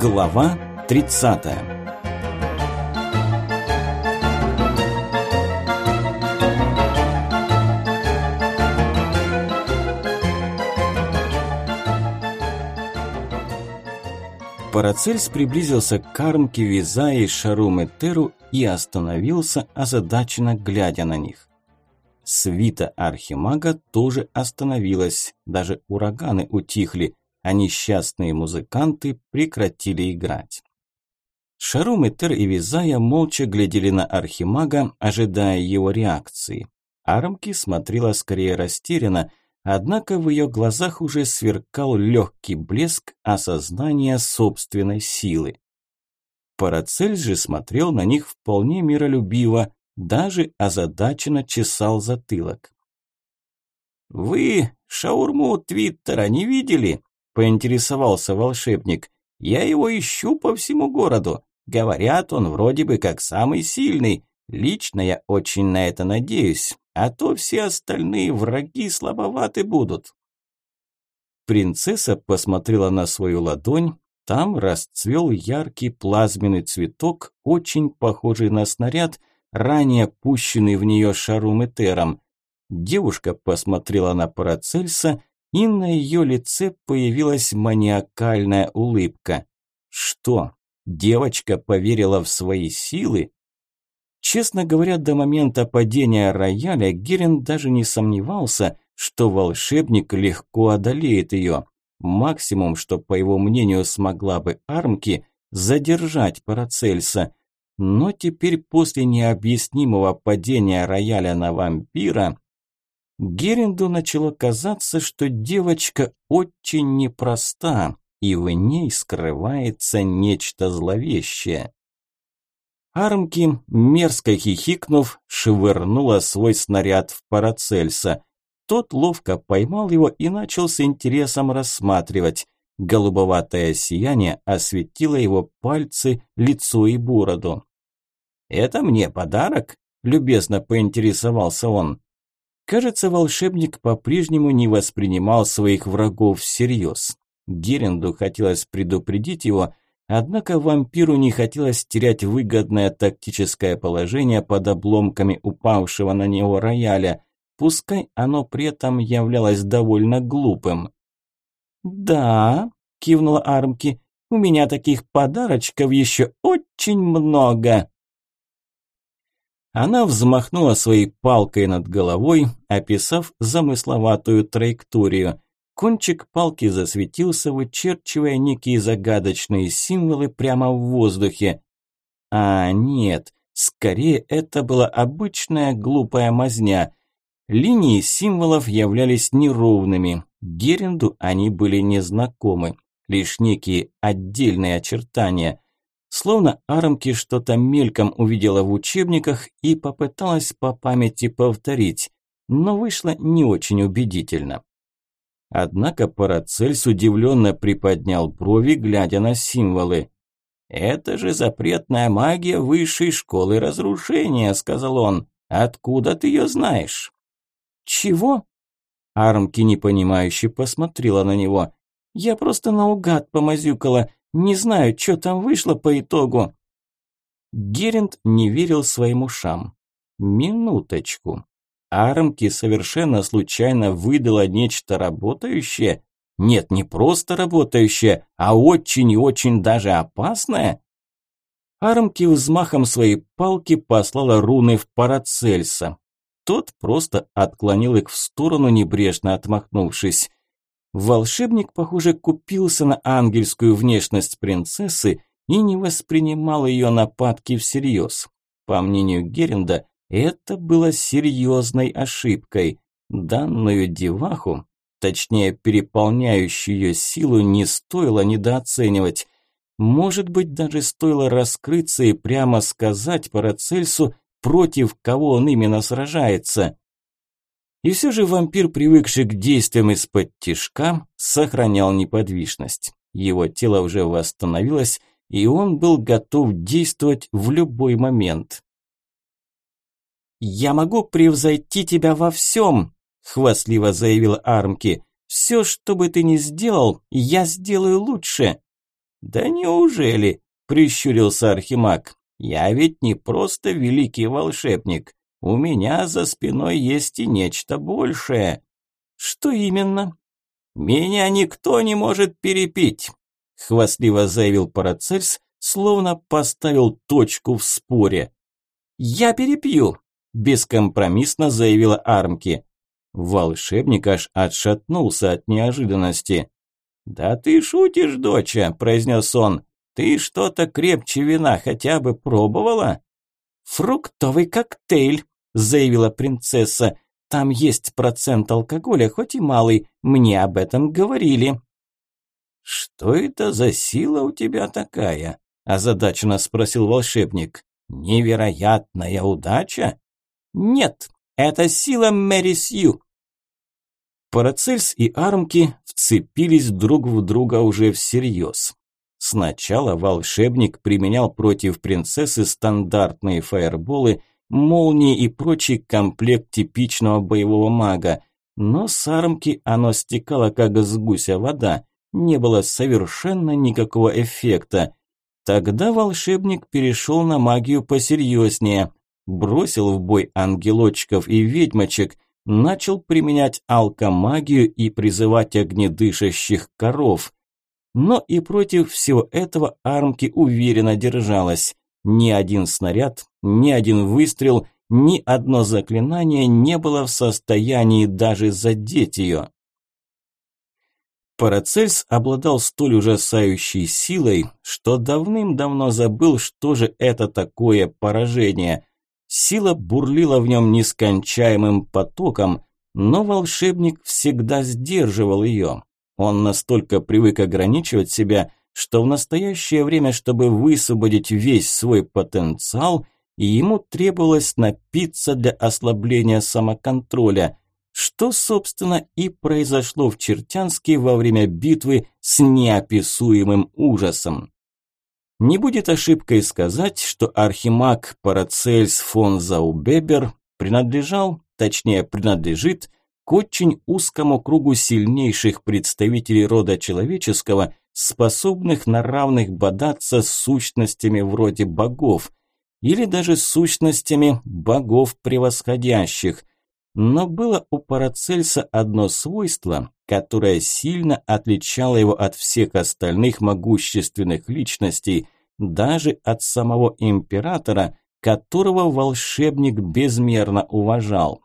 Глава 30 Парацельс приблизился к Кармке, Визае, Шарум и Теру и остановился, озадаченно глядя на них. Свита Архимага тоже остановилась, даже ураганы утихли, а несчастные музыканты прекратили играть. Шарум, Этер и Визая молча глядели на Архимага, ожидая его реакции. Армки смотрела скорее растерянно, однако в ее глазах уже сверкал легкий блеск осознания собственной силы. Парацельс же смотрел на них вполне миролюбиво, даже озадаченно чесал затылок. «Вы шаурму Твиттера не видели?» – поинтересовался волшебник. «Я его ищу по всему городу. Говорят, он вроде бы как самый сильный. Лично я очень на это надеюсь, а то все остальные враги слабоваты будут». Принцесса посмотрела на свою ладонь, там расцвел яркий плазменный цветок, очень похожий на снаряд – ранее пущенный в нее шарум Этером. Девушка посмотрела на Парацельса, и на ее лице появилась маниакальная улыбка. Что, девочка поверила в свои силы? Честно говоря, до момента падения рояля Герин даже не сомневался, что волшебник легко одолеет ее. Максимум, что, по его мнению, смогла бы Армки задержать Парацельса. Но теперь после необъяснимого падения рояля на вампира Геринду начало казаться, что девочка очень непроста, и в ней скрывается нечто зловещее. Армки, мерзко хихикнув, швырнула свой снаряд в Парацельса. Тот ловко поймал его и начал с интересом рассматривать. Голубоватое сияние осветило его пальцы, лицо и бороду. «Это мне подарок?» – любезно поинтересовался он. Кажется, волшебник по-прежнему не воспринимал своих врагов всерьез. Геренду хотелось предупредить его, однако вампиру не хотелось терять выгодное тактическое положение под обломками упавшего на него рояля, пускай оно при этом являлось довольно глупым. «Да», – кивнула Армки, – «у меня таких подарочков еще очень много». Она взмахнула своей палкой над головой, описав замысловатую траекторию. Кончик палки засветился, вычерчивая некие загадочные символы прямо в воздухе. А нет, скорее это была обычная глупая мазня. Линии символов являлись неровными. Геренду они были незнакомы, лишь некие отдельные очертания – Словно Армки что-то мельком увидела в учебниках и попыталась по памяти повторить, но вышло не очень убедительно. Однако Парацельс удивленно приподнял брови, глядя на символы. «Это же запретная магия высшей школы разрушения», – сказал он. «Откуда ты ее знаешь?» «Чего?» Армки непонимающе посмотрела на него. «Я просто наугад помазюкала. Не знаю, что там вышло по итогу. Геринд не верил своим ушам. Минуточку. Армки совершенно случайно выдала нечто работающее? Нет, не просто работающее, а очень и очень даже опасное? Армки взмахом своей палки послала руны в Парацельса. Тот просто отклонил их в сторону, небрежно отмахнувшись. Волшебник, похоже, купился на ангельскую внешность принцессы и не воспринимал ее нападки всерьез. По мнению Геренда, это было серьезной ошибкой. Данную деваху, точнее переполняющую ее силу, не стоило недооценивать. Может быть, даже стоило раскрыться и прямо сказать Парацельсу, против кого он именно сражается. И все же вампир, привыкший к действиям из-под тишка, сохранял неподвижность. Его тело уже восстановилось, и он был готов действовать в любой момент. «Я могу превзойти тебя во всем», – хвастливо заявила Армки. «Все, что бы ты ни сделал, я сделаю лучше». Да неужели? Прищурился Архимаг. Я ведь не просто великий волшебник. У меня за спиной есть и нечто большее. Что именно? Меня никто не может перепить, хвастливо заявил Парацельс, словно поставил точку в споре. Я перепью, бескомпромиссно заявила Армки. Волшебник аж отшатнулся от неожиданности. «Да ты шутишь, доча», – произнес он. «Ты что-то крепче вина хотя бы пробовала?» «Фруктовый коктейль», – заявила принцесса. «Там есть процент алкоголя, хоть и малый. Мне об этом говорили». «Что это за сила у тебя такая?» – озадаченно спросил волшебник. «Невероятная удача?» «Нет, это сила Мэри Сью». Парацельс и Армки вцепились друг в друга уже всерьез. Сначала волшебник применял против принцессы стандартные фаерболы, молнии и прочий комплект типичного боевого мага, но с Армки оно стекало как с гуся вода, не было совершенно никакого эффекта. Тогда волшебник перешел на магию посерьезнее, бросил в бой ангелочков и ведьмочек, начал применять алкомагию и призывать огнедышащих коров. Но и против всего этого армки уверенно держалась. Ни один снаряд, ни один выстрел, ни одно заклинание не было в состоянии даже задеть ее. Парацельс обладал столь ужасающей силой, что давным-давно забыл, что же это такое поражение. Сила бурлила в нем нескончаемым потоком, но волшебник всегда сдерживал ее. Он настолько привык ограничивать себя, что в настоящее время, чтобы высвободить весь свой потенциал, ему требовалось напиться для ослабления самоконтроля, что, собственно, и произошло в Чертянске во время битвы с неописуемым ужасом. Не будет ошибкой сказать, что архимаг Парацельс фон Заубебер принадлежал, точнее принадлежит, к очень узкому кругу сильнейших представителей рода человеческого, способных на равных бодаться с сущностями вроде богов, или даже сущностями богов превосходящих. Но было у Парацельса одно свойство, которая сильно отличала его от всех остальных могущественных личностей, даже от самого императора, которого волшебник безмерно уважал.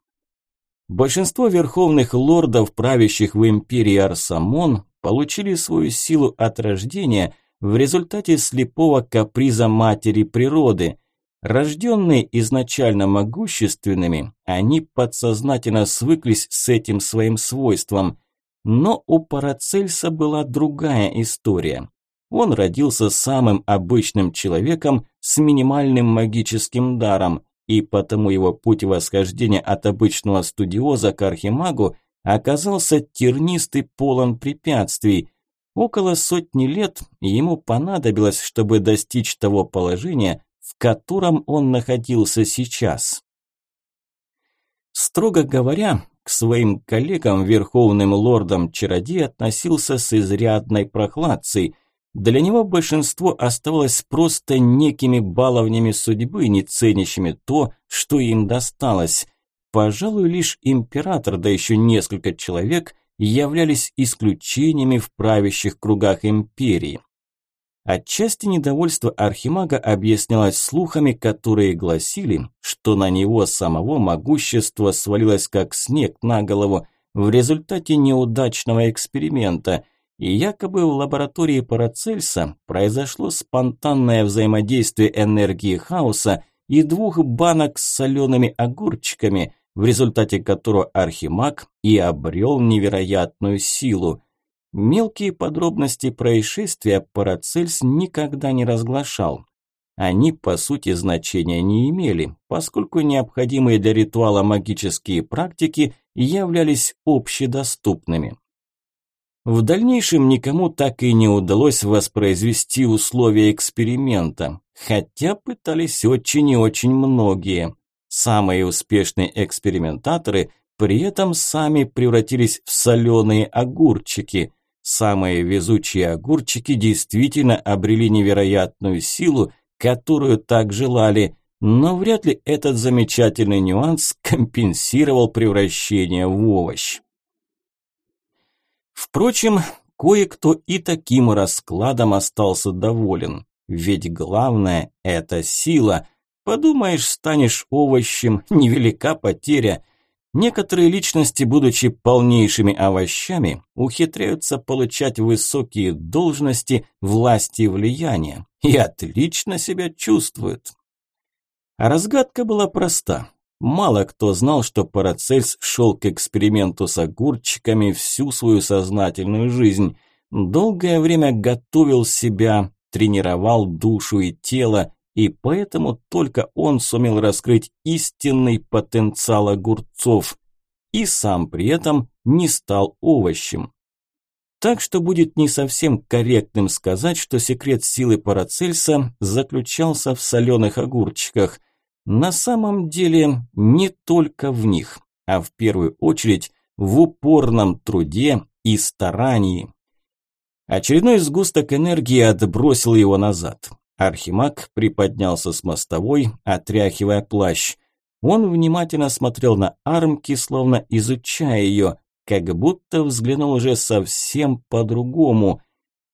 Большинство верховных лордов, правящих в империи Арсамон, получили свою силу от рождения в результате слепого каприза матери природы. Рожденные изначально могущественными, они подсознательно свыклись с этим своим свойством. Но у Парацельса была другая история. Он родился самым обычным человеком с минимальным магическим даром, и потому его путь восхождения от обычного студиоза к архимагу оказался тернист и полон препятствий. Около сотни лет ему понадобилось, чтобы достичь того положения, в котором он находился сейчас. Строго говоря, к своим коллегам, верховным лордам-чародей, относился с изрядной прохладцей. Для него большинство оставалось просто некими баловнями судьбы, не ценящими то, что им досталось. Пожалуй, лишь император, да еще несколько человек, являлись исключениями в правящих кругах империи. Отчасти недовольство Архимага объяснялось слухами, которые гласили, что на него самого могущество свалилось как снег на голову в результате неудачного эксперимента, и якобы в лаборатории Парацельса произошло спонтанное взаимодействие энергии хаоса и двух банок с солеными огурчиками, в результате которого Архимаг и обрел невероятную силу – Мелкие подробности происшествия Парацельс никогда не разглашал. Они, по сути, значения не имели, поскольку необходимые для ритуала магические практики являлись общедоступными. В дальнейшем никому так и не удалось воспроизвести условия эксперимента, хотя пытались очень и очень многие. Самые успешные экспериментаторы при этом сами превратились в соленые огурчики – Самые везучие огурчики действительно обрели невероятную силу, которую так желали, но вряд ли этот замечательный нюанс компенсировал превращение в овощ. Впрочем, кое-кто и таким раскладом остался доволен, ведь главное – это сила. Подумаешь, станешь овощем, невелика потеря – Некоторые личности, будучи полнейшими овощами, ухитряются получать высокие должности, власти и влияния и отлично себя чувствуют. А разгадка была проста. Мало кто знал, что Парацельс шел к эксперименту с огурчиками всю свою сознательную жизнь. Долгое время готовил себя, тренировал душу и тело, и поэтому только он сумел раскрыть истинный потенциал огурцов и сам при этом не стал овощем. Так что будет не совсем корректным сказать, что секрет силы Парацельса заключался в соленых огурчиках. На самом деле не только в них, а в первую очередь в упорном труде и старании. Очередной сгусток энергии отбросил его назад. Архимаг приподнялся с мостовой, отряхивая плащ. Он внимательно смотрел на армки, словно изучая ее, как будто взглянул уже совсем по-другому.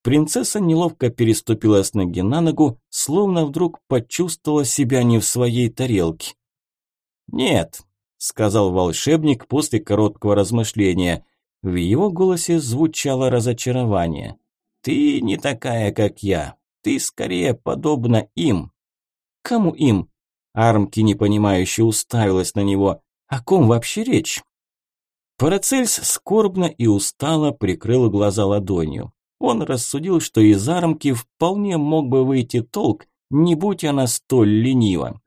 Принцесса неловко переступила с ноги на ногу, словно вдруг почувствовала себя не в своей тарелке. «Нет», – сказал волшебник после короткого размышления. В его голосе звучало разочарование. «Ты не такая, как я. Ты скорее подобна им. Кому им? Армки непонимающе уставилась на него. О ком вообще речь? Парацельс скорбно и устало прикрыл глаза ладонью. Он рассудил, что из армки вполне мог бы выйти толк, не будь она столь ленива.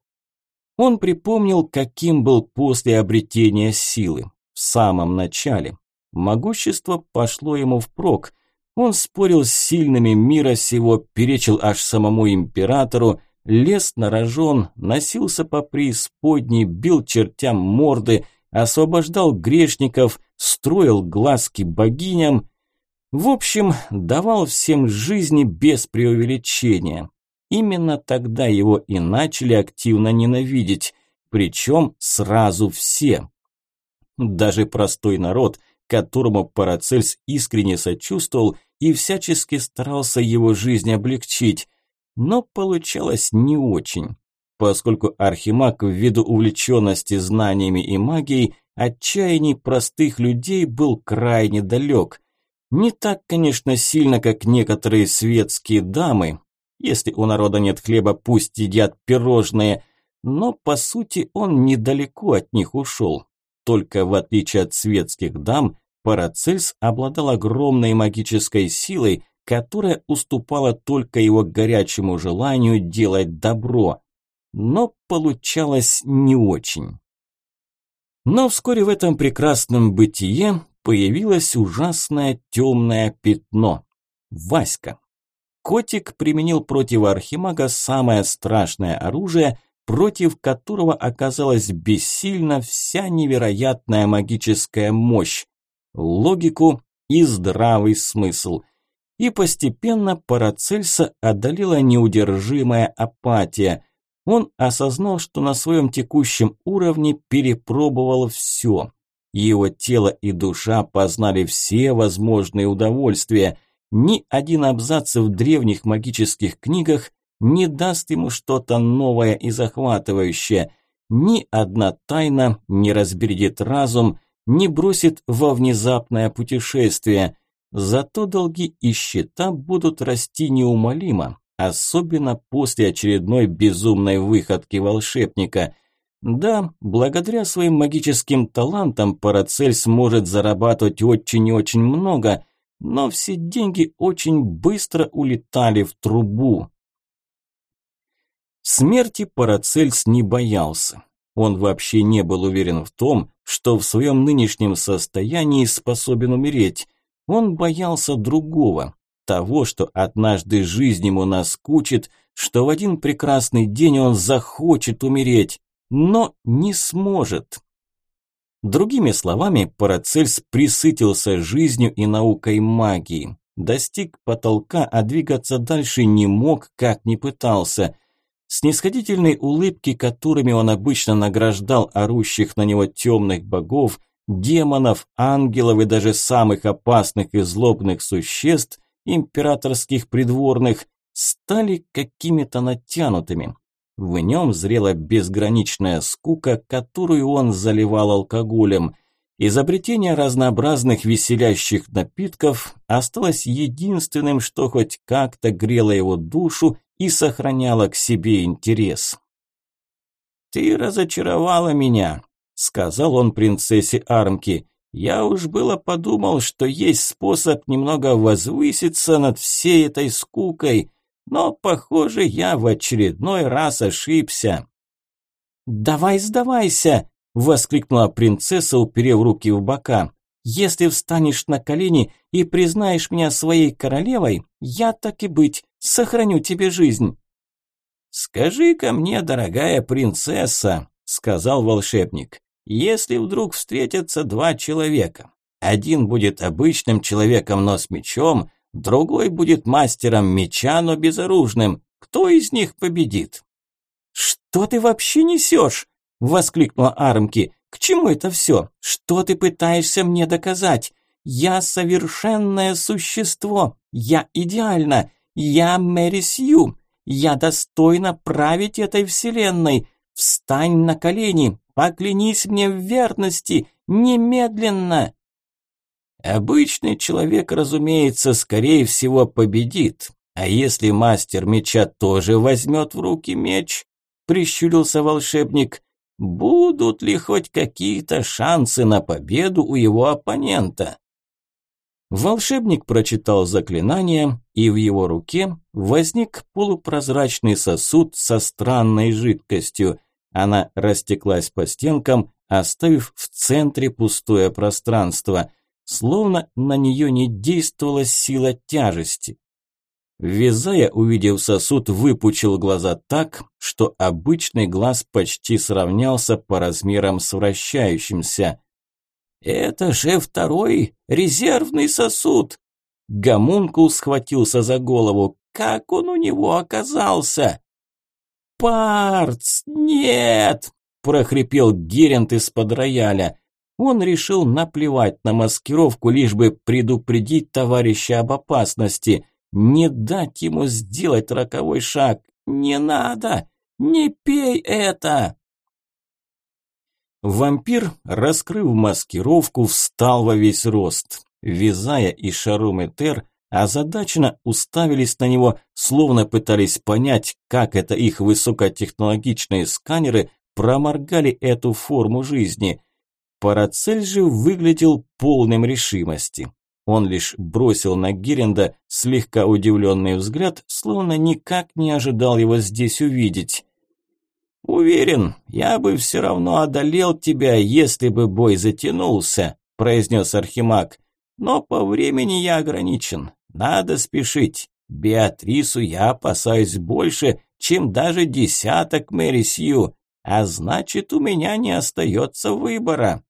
Он припомнил, каким был после обретения силы, в самом начале. Могущество пошло ему впрок, он спорил с сильными мира сего, перечил аж самому императору, лез на рожон, носился по преисподней, бил чертям морды, освобождал грешников, строил глазки богиням. В общем, давал всем жизни без преувеличения. Именно тогда его и начали активно ненавидеть, причем сразу все. Даже простой народ – которому Парацельс искренне сочувствовал и всячески старался его жизнь облегчить. Но получалось не очень, поскольку Архимаг ввиду увлеченности знаниями и магией отчаяний простых людей был крайне далек. Не так, конечно, сильно, как некоторые светские дамы. Если у народа нет хлеба, пусть едят пирожные, но по сути он недалеко от них ушел. Только в отличие от светских дам, Парацельс обладал огромной магической силой, которая уступала только его горячему желанию делать добро. Но получалось не очень. Но вскоре в этом прекрасном бытие появилось ужасное темное пятно. Васька. Котик применил против Архимага самое страшное оружие, против которого оказалась бессильна вся невероятная магическая мощь логику и здравый смысл. И постепенно Парацельса одолела неудержимая апатия. Он осознал, что на своем текущем уровне перепробовал все. Его тело и душа познали все возможные удовольствия. Ни один абзац в древних магических книгах не даст ему что-то новое и захватывающее. Ни одна тайна не разбередит разум, не бросит во внезапное путешествие. Зато долги и счета будут расти неумолимо, особенно после очередной безумной выходки волшебника. Да, благодаря своим магическим талантам Парацель сможет зарабатывать очень и очень много, но все деньги очень быстро улетали в трубу. Смерти Парацельс не боялся. Он вообще не был уверен в том, что в своем нынешнем состоянии способен умереть. Он боялся другого, того, что однажды жизнь ему наскучит, что в один прекрасный день он захочет умереть, но не сможет. Другими словами, Парацельс присытился жизнью и наукой магии. Достиг потолка, а двигаться дальше не мог, как ни пытался. Снисходительные улыбки, которыми он обычно награждал орущих на него темных богов, демонов, ангелов и даже самых опасных и злобных существ, императорских придворных, стали какими-то натянутыми. В нем зрела безграничная скука, которую он заливал алкоголем. Изобретение разнообразных веселящих напитков осталось единственным, что хоть как-то грело его душу и сохраняло к себе интерес. «Ты разочаровала меня», – сказал он принцессе Армки. «Я уж было подумал, что есть способ немного возвыситься над всей этой скукой, но, похоже, я в очередной раз ошибся. «Давай сдавайся!» – воскликнула принцесса, уперев руки в бока. «Если встанешь на колени и признаешь меня своей королевой, я, так и быть, сохраню тебе жизнь». «Скажи-ка мне, дорогая принцесса», – сказал волшебник, – «если вдруг встретятся два человека, один будет обычным человеком, но с мечом, Другой будет мастером меча, но безоружным. Кто из них победит? «Что ты вообще несешь?» – воскликнула Армки. «К чему это все? Что ты пытаешься мне доказать? Я совершенное существо. Я идеальна. Я Мэри Сью. Я достойна править этой вселенной. Встань на колени, поклянись мне в верности, немедленно!» Обычный человек, разумеется, скорее всего победит. А если мастер меча тоже возьмет в руки меч, прищурился волшебник, будут ли хоть какие-то шансы на победу у его оппонента? Волшебник прочитал заклинание, и в его руке возник полупрозрачный сосуд со странной жидкостью. Она растеклась по стенкам, оставив в центре пустое пространство – словно на нее не действовала сила тяжести. Вязая, увидев сосуд, выпучил глаза так, что обычный глаз почти сравнялся по размерам с вращающимся. «Это же второй резервный сосуд!» Гомункул схватился за голову. «Как он у него оказался?» «Парц, нет!» – прохрипел Герент из-под рояля. Он решил наплевать на маскировку, лишь бы предупредить товарища об опасности, не дать ему сделать роковой шаг. «Не надо! Не пей это!» Вампир, раскрыв маскировку, встал во весь рост. Визая и Шарум Этер озадаченно уставились на него, словно пытались понять, как это их высокотехнологичные сканеры проморгали эту форму жизни – Парацель же выглядел полным решимости. Он лишь бросил на Геренда слегка удивленный взгляд, словно никак не ожидал его здесь увидеть. «Уверен, я бы все равно одолел тебя, если бы бой затянулся», – произнес Архимаг. «Но по времени я ограничен. Надо спешить. Беатрису я опасаюсь больше, чем даже десяток Мэри Сью, а значит, у меня не остается выбора».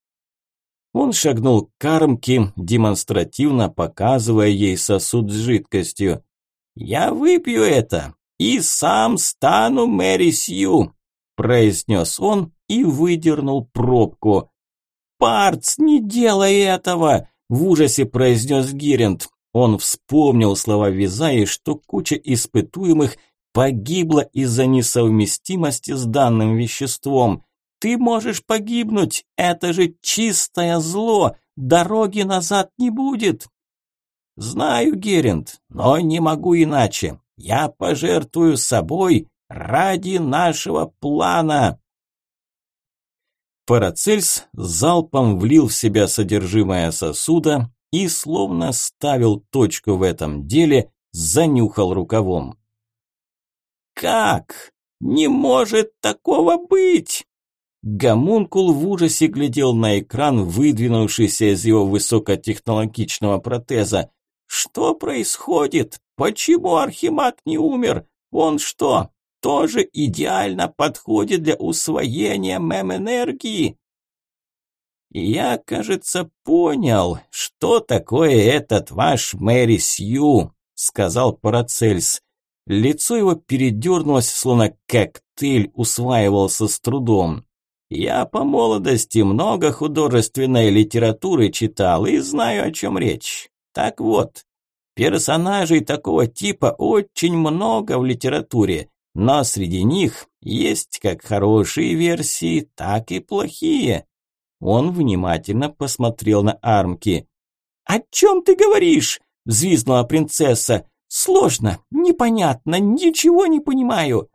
Он шагнул к кармке, демонстративно показывая ей сосуд с жидкостью. «Я выпью это и сам стану Мэри Сью», – произнес он и выдернул пробку. «Парц, не делай этого!» – в ужасе произнес Гиринд. Он вспомнил слова Визаи, что куча испытуемых погибла из-за несовместимости с данным веществом. Ты можешь погибнуть, это же чистое зло, дороги назад не будет. Знаю, Геринд, но не могу иначе. Я пожертвую собой ради нашего плана. Парацельс залпом влил в себя содержимое сосуда и, словно ставил точку в этом деле, занюхал рукавом. «Как? Не может такого быть!» Гомункул в ужасе глядел на экран, выдвинувшийся из его высокотехнологичного протеза. «Что происходит? Почему Архимаг не умер? Он что, тоже идеально подходит для усвоения мем-энергии?» я, кажется, понял, что такое этот ваш Мэри Сью, сказал Парацельс. Лицо его передернулось, словно коктейль усваивался с трудом. Я по молодости много художественной литературы читал и знаю, о чем речь. Так вот, персонажей такого типа очень много в литературе, но среди них есть как хорошие версии, так и плохие. Он внимательно посмотрел на армки. «О чем ты говоришь?» – взвизгнула принцесса. «Сложно, непонятно, ничего не понимаю».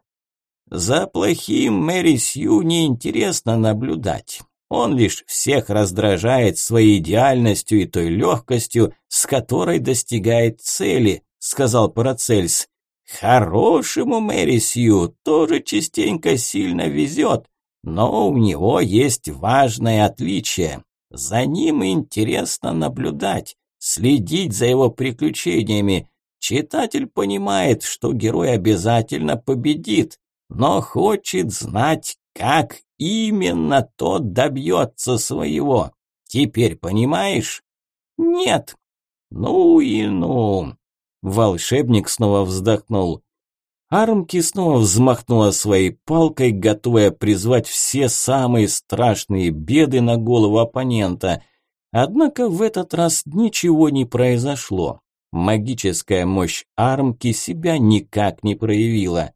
За плохим Мэри Сью неинтересно наблюдать. Он лишь всех раздражает своей идеальностью и той легкостью, с которой достигает цели, сказал Парацельс. Хорошему Мэри Сью тоже частенько сильно везет, но у него есть важное отличие. За ним интересно наблюдать, следить за его приключениями. Читатель понимает, что герой обязательно победит, но хочет знать, как именно тот добьется своего. Теперь понимаешь? Нет. Ну и ну. Волшебник снова вздохнул. Армки снова взмахнула своей палкой, готовая призвать все самые страшные беды на голову оппонента. Однако в этот раз ничего не произошло. Магическая мощь армки себя никак не проявила.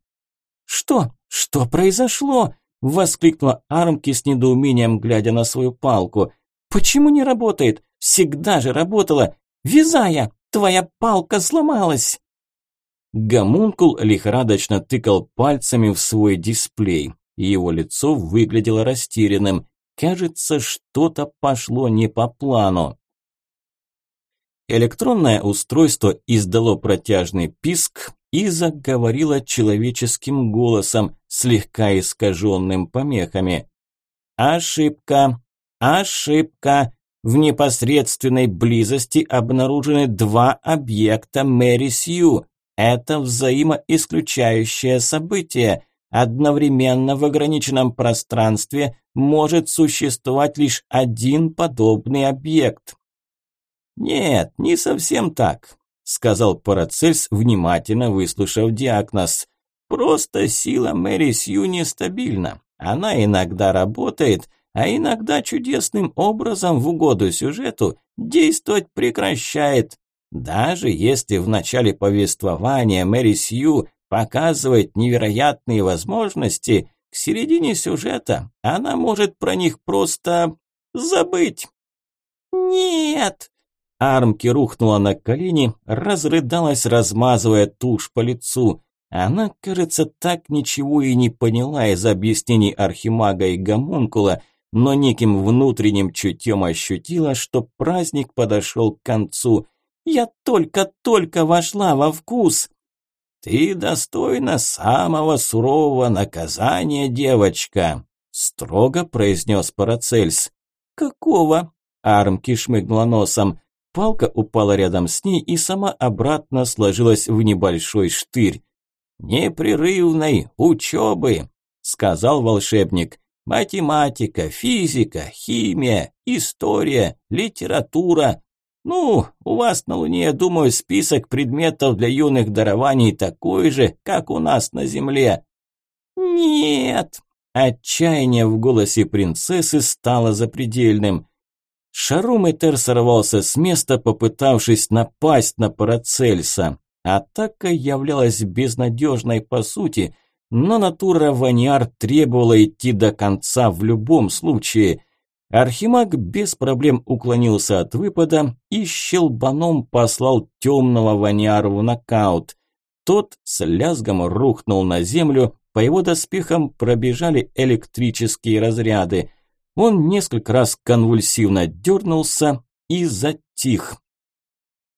«Что? Что произошло?» – воскликнула армки с недоумением, глядя на свою палку. «Почему не работает? Всегда же работала! Вязая, твоя палка сломалась!» Гомункул лихорадочно тыкал пальцами в свой дисплей. Его лицо выглядело растерянным. Кажется, что-то пошло не по плану. Электронное устройство издало протяжный писк и заговорило человеческим голосом, слегка искаженным помехами. «Ошибка! Ошибка! В непосредственной близости обнаружены два объекта Мэри Сью. Это взаимоисключающее событие. Одновременно в ограниченном пространстве может существовать лишь один подобный объект. Нет, не совсем так, сказал Парацельс, внимательно выслушав диагноз. Просто сила Мэри Сью нестабильна. Она иногда работает, а иногда чудесным образом в угоду сюжету действовать прекращает. Даже если в начале повествования Мэри Сью показывает невероятные возможности, к середине сюжета она может про них просто забыть. «Нет!» Армки рухнула на колени, разрыдалась, размазывая тушь по лицу. Она, кажется, так ничего и не поняла из объяснений Архимага и Гомункула, но неким внутренним чутьем ощутила, что праздник подошел к концу – я только-только вошла во вкус. Ты достойна самого сурового наказания, девочка, строго произнес Парацельс. Какого? Армки шмыгнула носом. Палка упала рядом с ней и сама обратно сложилась в небольшой штырь. «Непрерывной учебы», – сказал волшебник. «Математика, физика, химия, история, литература, ну, у вас на Луне, думаю, список предметов для юных дарований такой же, как у нас на Земле. Нет! Отчаяние в голосе принцессы стало запредельным. Шарум Этер сорвался с места, попытавшись напасть на Парацельса. Атака являлась безнадежной по сути, но натура Ваниар требовала идти до конца в любом случае – Архимаг без проблем уклонился от выпада и щелбаном послал темного Ваниару в нокаут. Тот с лязгом рухнул на землю, по его доспехам пробежали электрические разряды. Он несколько раз конвульсивно дернулся и затих.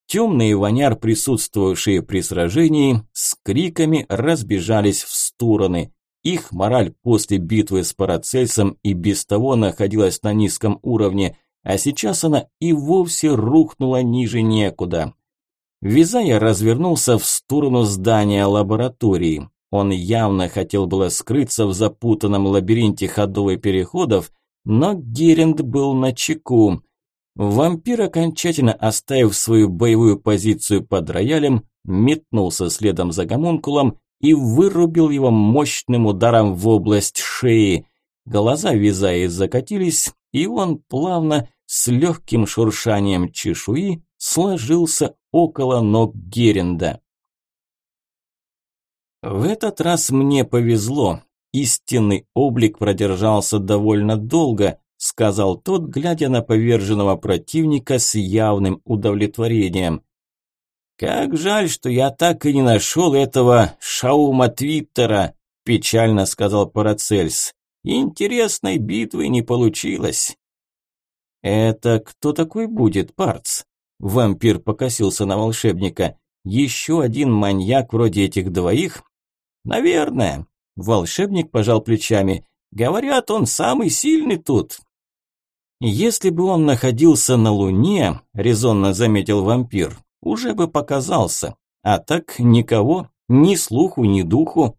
Темные ваняр, присутствовавшие при сражении, с криками разбежались в стороны. Их мораль после битвы с Парацельсом и без того находилась на низком уровне, а сейчас она и вовсе рухнула ниже некуда. Визая развернулся в сторону здания лаборатории. Он явно хотел было скрыться в запутанном лабиринте ходов и переходов, но Геринд был на чеку. Вампир, окончательно оставив свою боевую позицию под роялем, метнулся следом за гомункулом и вырубил его мощным ударом в область шеи. Глаза Визаи закатились, и он плавно, с легким шуршанием чешуи, сложился около ног Геренда. В этот раз мне повезло. Истинный облик продержался довольно долго, сказал тот, глядя на поверженного противника с явным удовлетворением. «Как жаль, что я так и не нашел этого Шаума Твиттера», печально сказал Парацельс. «Интересной битвы не получилось». «Это кто такой будет, Парц?» Вампир покосился на волшебника. «Еще один маньяк вроде этих двоих?» «Наверное». Волшебник пожал плечами. «Говорят, он самый сильный тут». «Если бы он находился на Луне», – резонно заметил вампир, – «уже бы показался. А так никого, ни слуху, ни духу».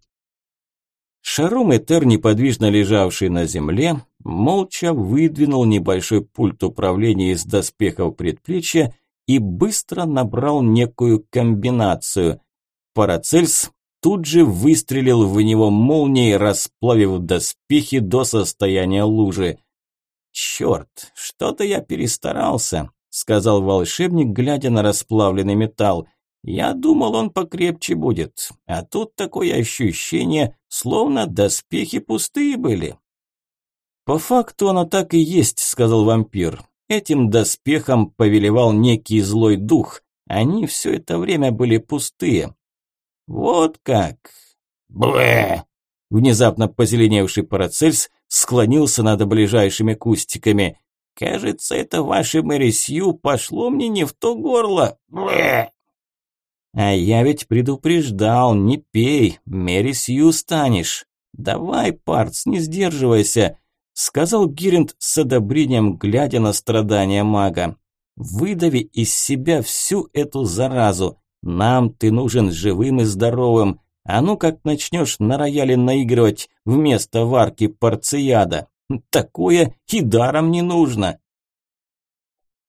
Шарум Этер, неподвижно лежавший на земле, молча выдвинул небольшой пульт управления из доспехов предплечья и быстро набрал некую комбинацию. Парацельс тут же выстрелил в него молнией, расплавив доспехи до состояния лужи. «Черт, что-то я перестарался», – сказал волшебник, глядя на расплавленный металл. «Я думал, он покрепче будет, а тут такое ощущение, словно доспехи пустые были». «По факту оно так и есть», – сказал вампир. «Этим доспехом повелевал некий злой дух. Они все это время были пустые». «Вот как!» «Блэ!» Внезапно позеленевший Парацельс склонился над ближайшими кустиками. «Кажется, это ваше Мэри Сью пошло мне не в то горло. Блэ!» «А я ведь предупреждал, не пей, Мэри Сью станешь. Давай, Парц, не сдерживайся», сказал Гиринд с одобрением, глядя на страдания мага. «Выдави из себя всю эту заразу. Нам ты нужен живым и здоровым. А ну как начнешь на рояле наигрывать вместо варки порцияда. Такое и даром не нужно.